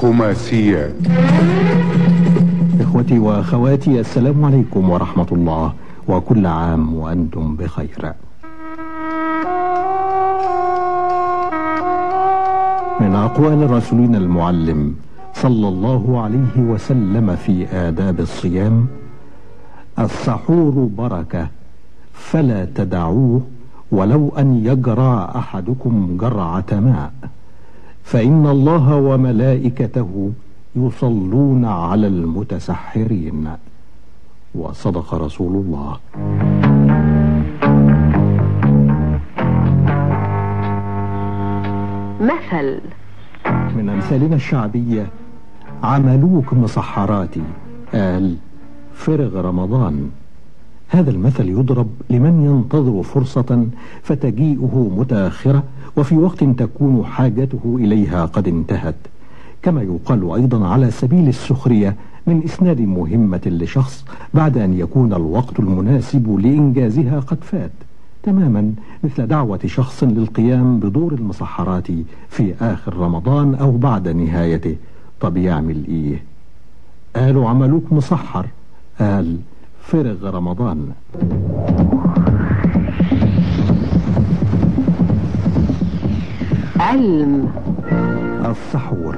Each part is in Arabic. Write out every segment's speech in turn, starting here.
خماسيات إخوتي وأخواتي السلام عليكم ورحمة الله وكل عام وأنتم بخير. من أقوال رسولنا المعلم صلى الله عليه وسلم في آداب الصيام السحور بركة فلا تدعوه ولو أن يجرع أحدكم جرعة ماء. فإن الله وملائكته يصلون على المتسحرين. وصدق رسول الله. مثل. من أمثالنا الشعبية عملوك مسحراتي قال فرغ رمضان. هذا المثل يضرب لمن ينتظر فرصة فتجيئه متأخرة وفي وقت تكون حاجته إليها قد انتهت. كما يقال أيضا على سبيل السخرية من إسناد مهمة لشخص بعد أن يكون الوقت المناسب لإنجازها قد فات. تماما مثل دعوة شخص للقيام بدور المسحرات في آخر رمضان أو بعد نهايته. طب يعمل إيه قالوا عملوك مسحر. قال فرغ رمضان. علم. السحور.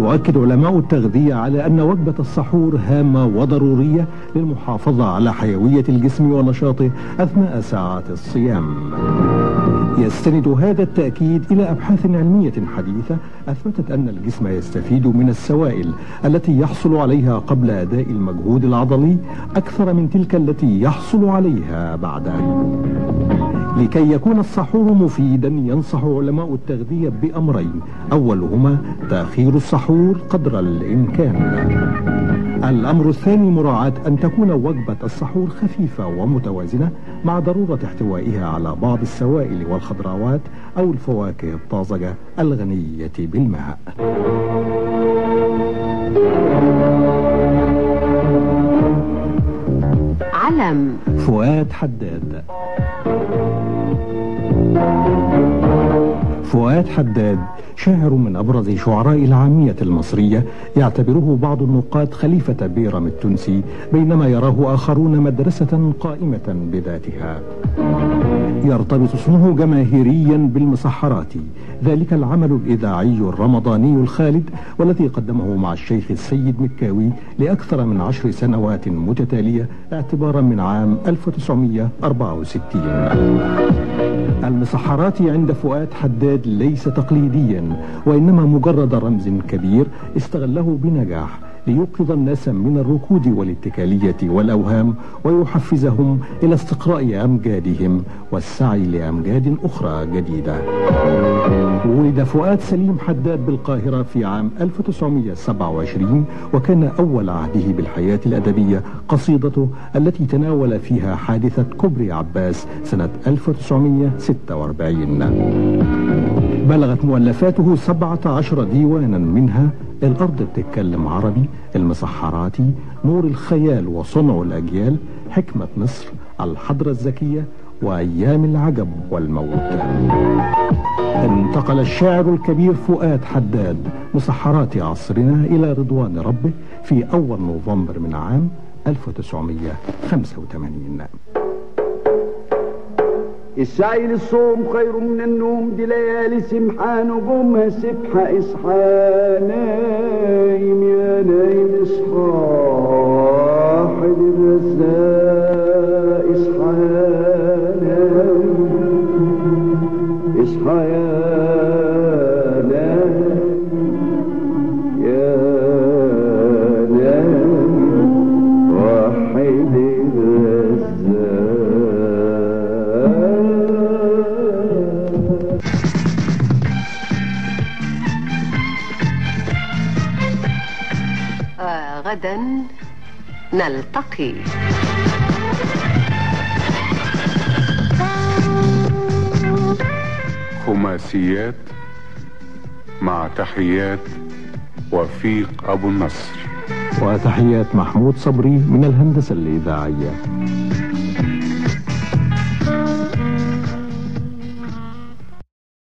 يؤكد علماء التغذية على أن وجبة السحور هامة وضرورية للمحافظة على حيوية الجسم ونشاطه أثناء ساعات الصيام. يستند هذا التأكيد إلى أبحاث علمية حديثة أثبتت أن الجسم يستفيد من السوائل التي يحصل عليها قبل أداء المجهود العضلي أكثر من تلك التي يحصل عليها بعده لكي يكون السحور مفيدا ينصح علماء التغذية بأمرين. أولهما تأخير السحور قدر الإمكان. الأمر الثاني مراعاة أن تكون وجبة السحور خفيفة ومتوازنة مع ضرورة احتوائها على بعض السوائل والخضروات أو الفواكه الطازجة الغنية بالماء. علم. فؤاد حداد. فؤاد حداد شاعر من أبرز شعراء العامية المصرية يعتبره بعض النقاد خليفة بيرم التونسي بينما يراه آخرون مدرسة قائمة بذاتها. يرتبط اسمه جماهيريا بالمسحرات ذلك العمل الإذاعي الرمضاني الخالد والذي قدمه مع الشيخ السيد مكاوي لأكثر من عشر سنوات متتالية اعتبارا من عام 1964 المسحرات عند فؤاد حداد ليس تقليديا وإنما مجرد رمز كبير استغله بنجاح. ليوقظ الناس من الركود والاتكالية والأوهام ويحفزهم إلى استقراء أمجادهم والسعي لأمجاد أخرى جديدة. ولد فؤاد سليم حداد بالقاهرة في عام 1927 وكان أول عهده بالحياة الأدبية قصيدته التي تناول فيها حادثة كبري عباس سنة 1946 بلغت مؤلفاته 17 ديوانا منها الأرض بتتكلم عربي المسحراتي نور الخيال وصنع الأجيال حكمة مصر الحضرة الذكية وأيام العجب والموت. انتقل الشاعر الكبير فؤاد حداد مسحرات عصرنا إلى رضوان ربه في أول نوفمبر من عام 1985 السعي للصوم خير من النوم دي ليالي سمحان وقومها سبحة اصحى نايم يا نايم اصحى حد الرزاق اصحى نايم اصحى يا غدا نلتقي. خماسيات مع تحيات وفيق أبو النصر. وتحيات محمود صبري من الهندسة الإذاعية.